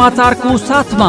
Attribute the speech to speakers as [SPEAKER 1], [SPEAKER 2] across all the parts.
[SPEAKER 1] समाचारको साथमा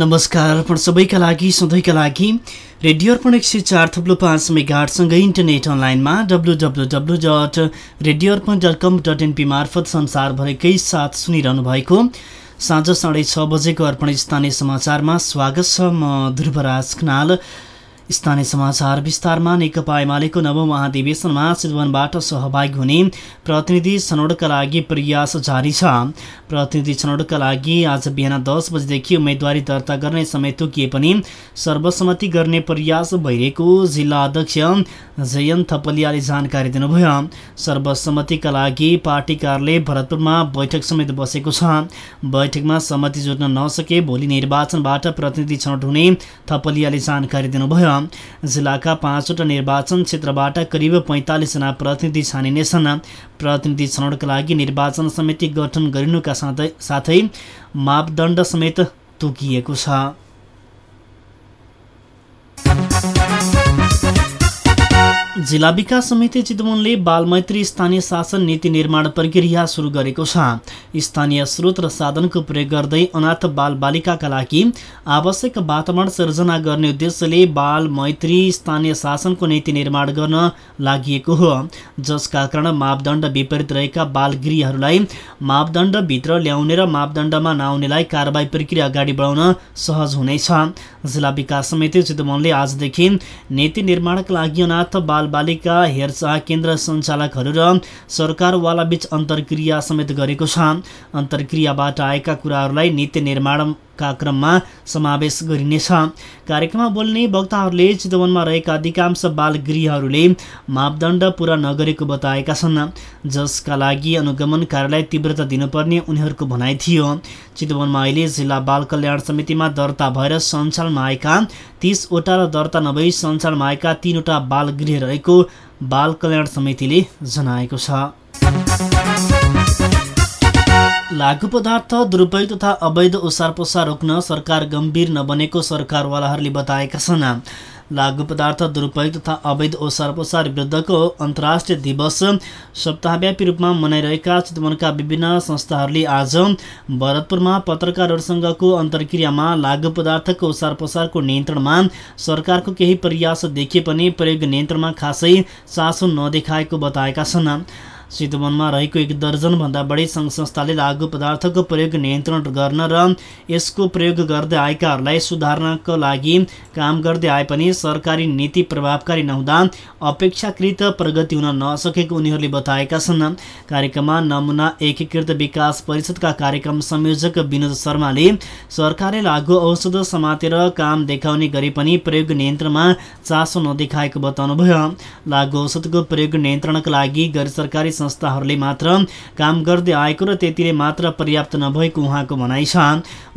[SPEAKER 2] नमस्कार अर्पण सबैका लागि सधैँका लागि रेडियो अर्पण एक सय चार थप्लो पाँच मेगाटसँगै इन्टरनेट अनलाइनमा W W W dot radio Arpan dot com dot NP मार्फत संसारभरिकै साथ सुनिरहनु भएको साँझ साढे छ बजेको अर्पण स्थानीय समाचारमा स्वागत छ म ध्रुवराज खनाल। स्थानीय समाचार विस्तारमा नेकपा एमालेको नव महाधिवेशनमा चितवनबाट सहभागी हुने प्रतिनिधि छनौटका लागि प्रयास जारी छ। प्रतिनिधि छनौटका लागि आज बिहान दस बजेदेखि उम्मेदवारी दर्ता गर्ने समय तोकिए पनि सर्वसम्मति गर्ने प्रयास भइरहेको जिल्ला अध्यक्ष जयन थपलियाले जानकारी दिनुभयो। सर्वसम्मतिका लागि पार्टी कार्यालय भरतपुरमा बैठक समेत बसेको छ। बैठकमा सहमति जुट्न नसके भोलि निर्वाचनबाट प्रतिनिधि छनौट हुने थपलियाले जानकारी दिनुभयो। जिल्लाका पाँचवटा निर्वाचन क्षेत्रबाट करिब पैँतालिसजना प्रतिनिधि छानिनेछन् प्रतिनिधि छनौटका लागि निर्वाचन समिति गठन गरिनुका साथै साथै मापदण्ड समेत तोकिएको छ। जिल्ला विकास समिति चितवनले बालमैत्री स्थानीय शासन नीति निर्माण प्रक्रिया सुरु गरेको छ। स्थानीय स्रोत र साधनको प्रयोग गर्दै अनाथ बाल बालिकाका लागि आवश्यक वातावरण सिर्जना गर्ने उद्देश्यले बाल मैत्री स्थानीय शासनको नीति निर्माण गर्न लागि हो। जसका कारण मापदण्ड विपरीत रहेका बाल गृहहरूलाई मापदण्डभित्र ल्याउने र मापदण्डमा नआउनेलाई कारवाही प्रक्रिया अगाडि बढाउन सहज हुनेछ। जिल्ला विकास समिति चितवनले आजदेखि नीति निर्माणका लागि अनाथ बाल बालिका हेरचाह केन्द्र सञ्चालकहरू र सरकारवाला बीच अन्तर्क्रिया समेत गरेको छ। अन्तर्क्रियाबाट आएका कुराहरूलाई नीति निर्माणका क्रममा समावेश गरिनेछ। कार्यक्रममा बोल्ने वक्ताहरूले चितवनमा रहेका अधिकांश बाल गृहहरूले मापदण्ड पूरा नगरेको बताएका छन्। जसका लागि अनुगमन कार्यालय तीव्रता दिनुपर्ने उनीहरूको भनाइ थियो। चितवनमा अहिले जिल्ला बाल कल्याण समितिमा दर्ता भएर सञ्चालनमा आएका तिसवटा र दर्ता नभई सञ्चालनमा आएका तिनवटा बाल गृह रहेको बाल कल्याण समितिले जनाएको छ। लागु पदार्थ दुरुपयोग तथा अवैध ओसार पसार रोक्न सरकार गम्भीर नबनेको सरकारवालाहरूले बताएका छन्। लागु पदार्थ दुरुपयोग तथा अवैध ओसार पसार विरुद्धको अन्तर्राष्ट्रिय दिवस सप्ताहव्यापी रूपमा मनाइरहेका चितवनका विभिन्न संस्थाहरूले आज भरतपुरमा पत्रकारहरूसँगको अन्तर्क्रियामा लागु पदार्थको ओसार पसारको नियन्त्रणमा सरकारको केही प्रयास देखिए पनि प्रयोग नियन्त्रणमा खासै चासो नदेखाएको बताएका छन्। चितवनमा रहेको एक दर्जनभन्दा बढी सङ्घ संस्थाले लागु पदार्थको प्रयोग नियन्त्रण गर्न र यसको प्रयोग गर्दै आएकाहरूलाई सुधार्नको लागि काम गर्दै आए पनि सरकारी नीति प्रभावकारी नहुँदा अपेक्षाकृत प्रगति हुन नसकेको उनीहरूले बताएका छन्। कार्यक्रममा नमुना एकीकृत विकास परिषदका कार्यक्रम संयोजक विनोद शर्माले सरकारले लागु औषध समातेर काम देखाउने गरे पनि प्रयोग नियन्त्रणमा चासो नदेखाएको बताउनुभयो। लागु औषधको प्रयोग नियन्त्रणका लागि गैर सरकारी संस्थाहरूले मात्र काम गर्दै आएको र त्यतिले मात्र पर्याप्त नभएको उहाँको भनाइ छ।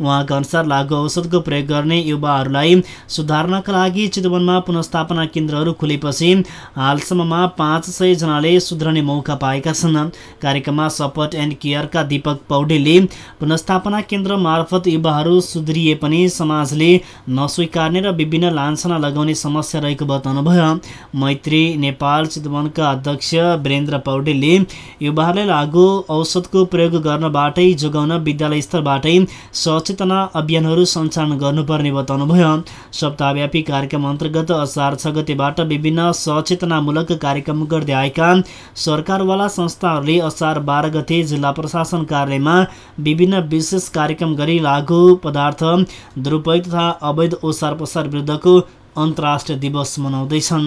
[SPEAKER 2] उहाँका अनुसार लागु औषधको प्रयोग गर्ने युवाहरूलाई सुधार्नका लागि चितवनमा पुनस्थापना केन्द्रहरू खुलेपछि हालसम्ममा पाँच सयजनाले सुध्रने मौका पाएका छन्। कार्यक्रममा सपोर्ट एन्ड केयरका दीपक पौडेलले पुनस्थापना केन्द्र मार्फत युवाहरू सुध्रिए पनि समाजले नस्वीकार्ने र विभिन्न लान्छना लगाउने समस्या रहेको बताउनुभयो। मैत्री नेपाल चितवनका अध्यक्ष वीरेन्द्र पौडेलले युवाहरूलाई लागु औषधको प्रयोग गर्नबाटै जोगाउन विद्यालय स्तरबाटै सचेतना अभियानहरू सञ्चालन गर्नुपर्ने बताउनुभयो। सप्ताहव्यापी कार्यक्रम अन्तर्गत असार छ गतेबाट विभिन्न सचेतनामूलक कार्यक्रम गर्दै आएका सरकारवाला संस्थाहरूले असार बाह्र गते जिल्ला प्रशासन कार्यालयमा विभिन्न विशेष कार्यक्रम गरी लागु पदार्थ दुरुपयोग तथा अवैध ओसार पसार विरुद्धको अन्तर्राष्ट्रिय दिवस मनाउँदैछन्।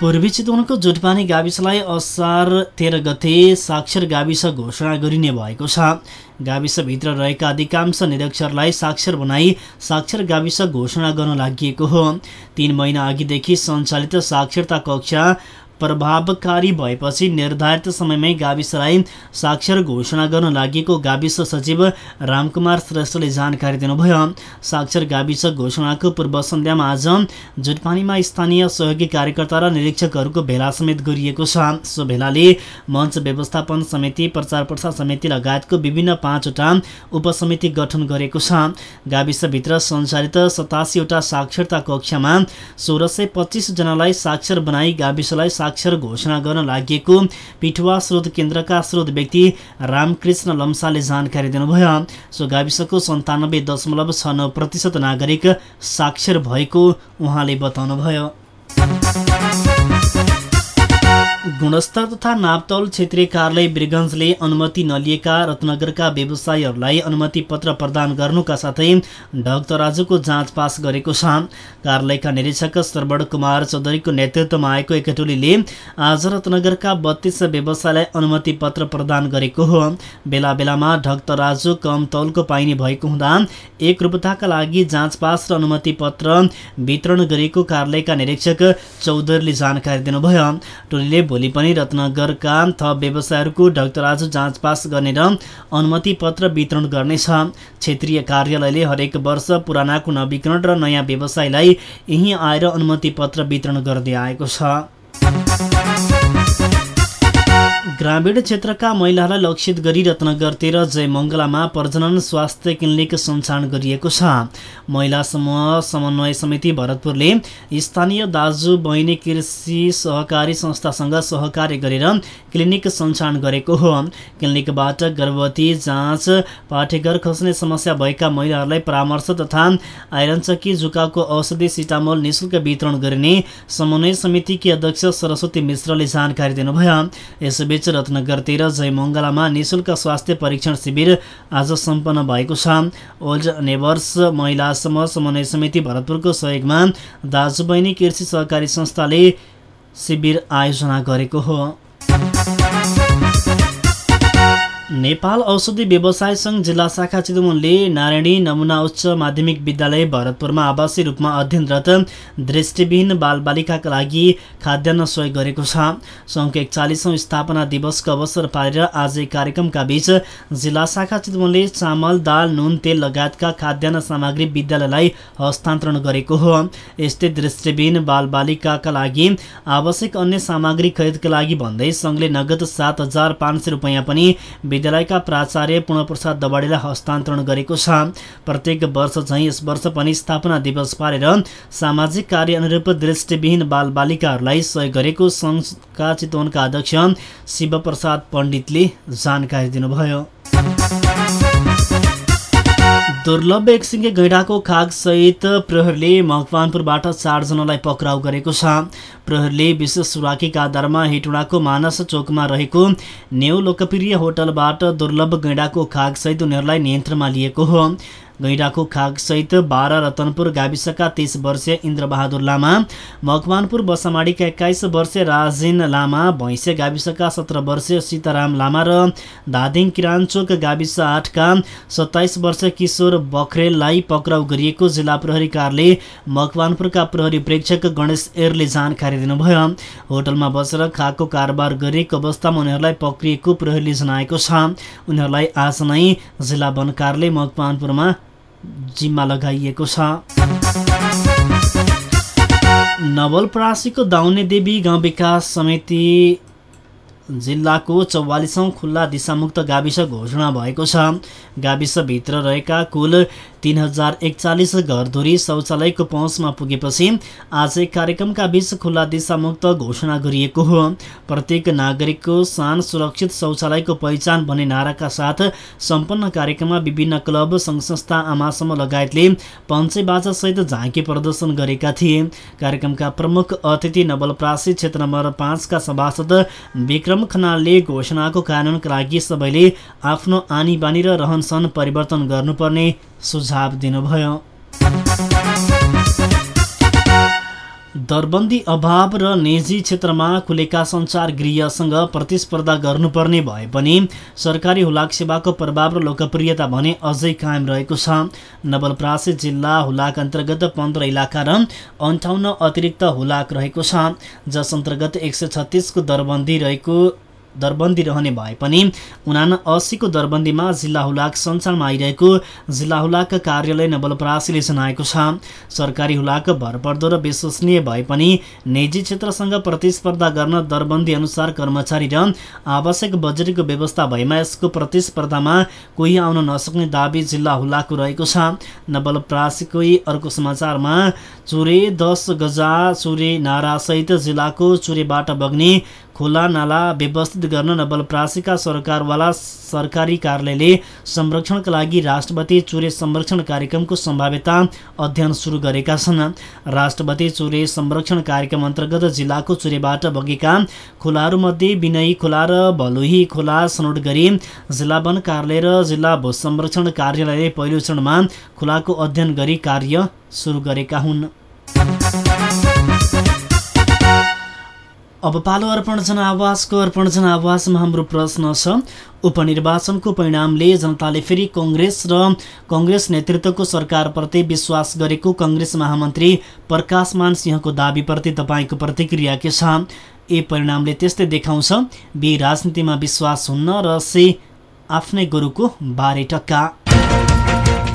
[SPEAKER 2] पूर्वी चितवनको जोटपानी गाविसलाई असार तेह्र गते साक्षर गाविस घोषणा गरिने भएको छ। गाविसभित्र रहेका अधिकांश निरक्षरलाई साक्षर बनाई साक्षर गाविस घोषणा गर्न लागि हो। तीन महिना अघिदेखि सञ्चालित साक्षरता कक्षा प्रभावकारी भएपछि निर्धारित समयमै गाविसलाई साक्षर घोषणा गर्न लागि गाविस सचिव रामकुमार श्रेष्ठले जानकारी दिनुभयो। साक्षर गाविस घोषणाको पूर्व सन्ध्यामा आज जुटपानीमा स्थानीय सहयोगी कार्यकर्ता र निरीक्षकहरूको भेला समेत गरिएको छ। सो भेलाले मञ्च व्यवस्थापन समिति प्रचार प्रसार समिति लगायतको विभिन्न पाँचवटा उपसमिति गठन गरेको छ। गाविसभित्र सञ्चालित सतासीवटा साक्षरता कक्षामा सोह्र सय पच्चिसजनालाई साक्षर बनाई गाविसलाई साक्षर घोषणा गर्न लागि पिठुवा स्रोत केन्द्रका स्रोत व्यक्ति रामकृष्ण लम्साले जानकारी दिनुभयो। सो गाविसको सन्तानब्बे दशमलव छ नौ प्रतिशत नागरिक साक्षर भएको उहाँले बताउनुभयो। गुणस्तर तथा नापतौल क्षेत्रीय कार्यालय वीरगञ्जले अनुमति नलिएका रत्नगरका व्यवसायीहरूलाई अनुमति पत्र प्रदान गर्नुका साथै ढकतराजुको जाँच पास गरेको छ। कार्यालयका निरीक्षक सरवण कुमार चौधरीको नेतृत्वमा आएको एक टोलीले आज रत्नगरका बत्तीस व्यवसायलाई अनुमति पत्र प्रदान गरेको हो। बेला बेलामा ढकतराजु कम तौलको पाइने भएको हुँदा एक रुपताका लागि जाँच पास र अनुमति पत्र वितरण गरिएको कार्यालयका निरीक्षक चौधरीले जानकारी दिनुभयो। टोलीले भोलि पनि रत्नगरका थप व्यवसायहरूको जाँच पास गर्ने र अनुमति पत्र वितरण गर्नेछ। क्षेत्रीय कार्यालयले हरेक वर्ष पुरानाको नवीकरण र नयाँ व्यवसायलाई यहीँ आएर अनुमति पत्र वितरण गर्दै आएको छ। ग्रामीण क्षेत्रका महिलाहरूलाई लक्षित गरी रत्नगर तेह्र जयमङ्गलामा प्रजनन स्वास्थ्य क्लिनिक सञ्चालन गरिएको छ। महिला समूह समन्वय समिति भरतपुरले स्थानीय दाजु बहिनी कृषि सहकारी संस्थासँग सहकार्य गरेर क्लिनिक सञ्चालन गरेको हो। क्लिनिकबाट गर्भवती जाँच पाठेघर खस्ने समस्या भएका महिलाहरूलाई परामर्श तथा आइरनचकी जुकाको औषधि सिटामोल निशुल्क वितरण गरिने समन्वय समितिकी अध्यक्ष सरस्वती मिश्रले जानकारी दिनुभयो। यसबीच रत्नगर तेह्र जयमङ्गलामा निशुल्क स्वास्थ्य परीक्षण शिविर आज सम्पन्न भएको छ। ओल्ड नेबर्स महिला समूह समन्वय समिति भरतपुरको सहयोगमा दाजु बहिनी कृषि सहकारी संस्थाले शिविर आयोजना गरेको हो। नेपाल औषधि व्यवसाय सङ्घ जिल्ला शाखा चितवनले नारायणी नमुना उच्च माध्यमिक विद्यालय भरतपुरमा आवासीय रूपमा अध्ययनरत दृष्टिविहीन बालबालिकाका लागि खाद्यान्न सहयोग गरेको छ। सङ्घको एकचालिसौँ स्थापना दिवसको अवसर पारेर आज कार्यक्रमका बीच जिल्ला शाखा चितवनले चामल दाल नुन तेल लगायतका खाद्यान्न सामग्री विद्यालयलाई हस्तान्तरण गरेको हो। यस्तै दृष्टिविहीन बालबालिकाका लागि आवश्यक अन्य सामग्री खरिदका लागि भन्दै सङ्घले नगद सात हजार पनि विद्यालयका प्राचार्य पूर्णप्रसाद दबाडीलाई हस्तान्तरण गरेको छ। प्रत्येक वर्ष झैँ यस वर्ष पनि स्थापना दिवस पारेर सामाजिक कार्य अनुरूप दृष्टिविहीन बालबालिकाहरूलाई सहयोग गरेको सङ्घका चितवनका अध्यक्ष शिवप्रसाद पण्डितले जानकारी दिनुभयो। दुर्लभ एकसिङ्गे गैँडाको खागसहित प्रहरीले मकवानपुरबाट चारजनालाई पक्राउ गरेको छ। प्रहरीले विशेष सुराकीका आधारमा हेटुडाको मानस चोकमा रहेको नेउ लोकप्रिय होटलबाट दुर्लभ गैँडाको खागसहित उनीहरूलाई नियन्त्रणमा लिएको हो। गैँडाको खागसहित बाह्र रतनपुर गाविसका तेइस वर्षीय इन्द्रबहादुर लामा मकवानपुर बसामाडीका एक्काइस वर्षीय राजेन लामा भैँसे गाविसका सत्र वर्षीय सीताराम लामा र धादिङ किरानचोक गाविस आठका सत्ताइस वर्षीय किशोर बखरेललाई पक्राउ गरिएको जिल्ला प्रहरी कार्यालय मकवानपुरका प्रहरी प्रेक्षक गणेश एरले जानकारी दिनुभयो। होटलमा बसेर खाको कारोबार गरिएको अवस्थामा उनीहरूलाई पक्रिएको प्रहरीले जनाएको छ। उनीहरूलाई आज नै जिल्ला वन कार्यालय मकवानपुरमा जिम्मा लगाइएको छ। नवलपरासीको दाउने देवी गाउँ विकास समिति जिल्लाको चौवालिसौँ खुल्ला दिशामुक्त गाविस घोषणा भएको छ। गाविसभित्र रहेका कुल तिन हजार एकचालिस घरधुरी शौचालयको पहुँचमा पुगेपछि आज कार्यक्रमका बीच खुल्ला दिशामुक्त घोषणा गरिएको हो। प्रत्येक नागरिकको सान सुरक्षित शौचालयको पहिचान भन्ने नाराका साथ सम्पन्न कार्यक्रममा विभिन्न क्लब सङ्घ संस्था आमासम्म लगायतले पञ्चे बाजासहित झाँकी प्रदर्शन गरेका थिए। कार्यक्रमका प्रमुख अतिथि नवलप्रासी क्षेत्र नम्बर पाँचका सभासद विक्रम खनालले घोषणाको कानुनका लागि सबैले आफ्नो आनी बानी र रहनसहन परिवर्तन गर्नुपर्ने सुझाव दिनुभयो। दरबन्दी अभाव र निजी क्षेत्रमा खुलेका सञ्चार गृहसँग प्रतिस्पर्धा गर्नुपर्ने भए पनि सरकारी हुलाक सेवाको प्रभाव र लोकप्रियता भने अझै कायम रहेको छ। नवलपरासी जिल्ला हुलाक अन्तर्गत पन्ध्र इलाका र अन्ठाउन्न अतिरिक्त हुलाक रहेको छ। जस अन्तर्गत एक सय छत्तिसको दरबन्दी रहेको दरबन्दी रहने भए पनि उना अस्सीको दरबन्दीमा जिल्ला हुलाक सञ्चारमा आइरहेको जिल्ला हुलाक कार्यालय नवलपरासीले जनाएको छ। सरकारी हुलाक भरपर्दो र विश्वसनीय भए पनि निजी क्षेत्रसँग प्रतिस्पर्धा गर्न दरबन्दी अनुसार कर्मचारी र आवश्यक बजेटको व्यवस्था भएमा यसको प्रतिस्पर्धामा कोही आउन नसक्ने दावी जिल्ला हुलाकको रहेको छ। नवलपरासीकै अर्को समाचारमा चुरे दस गजा चुरे नारासहित जिल्लाको चुरेबाट बग्ने खोला नाला व्यवस्थित गर्न नवलप्रासीका सरकारवाला सरकारी कार्यालयले संरक्षणका लागि राष्ट्रपति चुरे संरक्षण कार्यक्रमको सम्भाव्यता अध्ययन सुरु गरेका छन्। राष्ट्रपति चुरे संरक्षण कार्यक्रम अन्तर्गत जिल्लाको चुरेबाट बगेका खोलाहरूमध्ये विनयी खोला र भलुही खोला छनौट गरी जिल्ला वन कार्यालय र जिल्ला भू संरक्षण कार्यालयले पहिलो चरणमा खोलाको अध्ययन गरी कार्य सुरु गरेका हुन्। अब पालो अर्पण जनावासको अर्पण जनावासमा हाम्रो प्रश्न छ। उपनिर्वाचनको परिणामले जनताले फेरि कङ्ग्रेस र कङ्ग्रेस नेतृत्वको सरकारप्रति विश्वास गरेको कङ्ग्रेस महामन्त्री प्रकाशमान सिंहको दावीप्रति तपाईँको प्रतिक्रिया के छ? ए परिणामले त्यस्तै देखाउँछ। बी राजनीतिमा विश्वास हुन्न र से आफ्नै गुरुको बारे टक्का।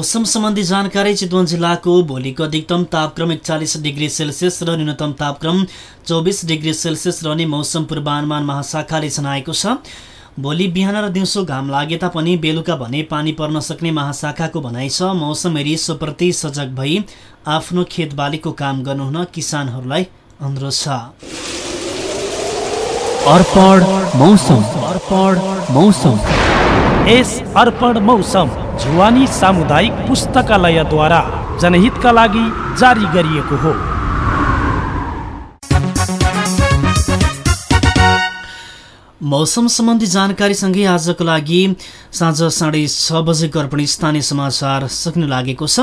[SPEAKER 2] मौसम सम्बन्धी जानकारी चितवन जिल्लाको भोलिको अधिकतम तापक्रम एकचालिस डिग्री सेल्सियस र न्यूनतम तापक्रम चौबिस डिग्री सेल्सियस रहने मौसम पूर्वानुमान महाशाखाले जनाएको छ। भोलि बिहान र दिउँसो घाम लागे तापनि बेलुका भने पानी पर्न सक्ने महाशाखाको भनाइ छ। मौसम रिसोप्रति सजग भई आफ्नो खेतबालीको काम गर्नुहुन किसानहरूलाई अनुरोध छ।
[SPEAKER 3] मौसम। मौसम।
[SPEAKER 4] एस अर्पण मौसम झुवानी सामुदायिक पुस्तकालयद्वारा जनहितका लागि जारी गरिएको हो।
[SPEAKER 2] मौसम सम्बन्धी जानकारीसँगै आजको लागि साँझ साढे छ बजेको पनि स्थानीय समाचार सक्नु लागेको छ।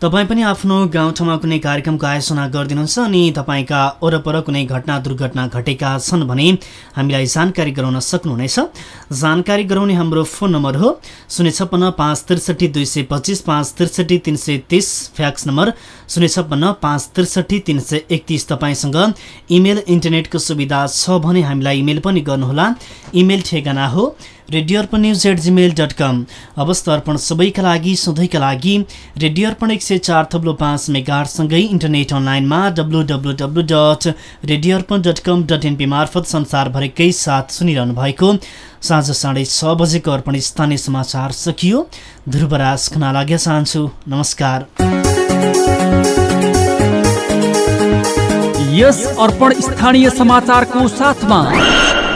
[SPEAKER 2] तपाईँ पनि आफ्नो गाउँठाउँमा कुनै कार्यक्रमको आयोजना गरिदिनुहुन्छ अनि तपाईँका वरपर कुनै घटना दुर्घटना घटेका छन् भने हामीलाई जानकारी गराउन सक्नुहुनेछ। जानकारी गराउने हाम्रो फोन नम्बर हो शून्य छप्पन्न पाँच त्रिसठी दुई सय पच्चिस पाँच त्रिसठी तिन सय तिस फ्याक्स नम्बर शून्य छप्पन्न पाँच त्रिसठी तिन सय एकतिस तपाईँसँग इमेल इन्टरनेटको सुविधा छ भने हामीलाई इमेल पनि गर्नुहोला। इमेल ठेगाना हो radio Arpan news at Gmail dot com. अवस्थ Arpan सबैका लागि सधैँका लागि रेडियो अर्पण एक सय चार थप्लो पाँच मेगाहरूसँगै इन्टरनेट अनलाइनमा W W W dot radio Arpan dot com dot NP मार्फत संसारभरिकै साथ सुनिरहनु भएको साँझ साढे छ बजेको अर्पण स्थानीय समाचार सकियो। ध्रुवराज खना लाग्न चाहन्छु। नमस्कार।
[SPEAKER 3] यस अर्पण स्थानीय समाचारको साथमा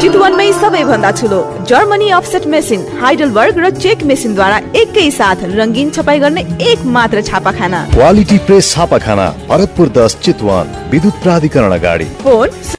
[SPEAKER 5] चितवनमै सबैभन्दा ठुलो जर्मनी अफसेट मेसिन हाइडलबर्ग र चेक मेसिनद्वारा एकै साथ रङ्गीन छपाई गर्ने एक मात्र छापाखाना।
[SPEAKER 6] क्वालिटी प्रेस छापाखाना भरतपुर दस चितवन विद्युत प्राधिकरण अगाडि।
[SPEAKER 5] फोन